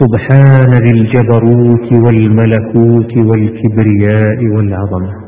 سبحان ذي الجبروت والملكوت والكبرياء والعظمة.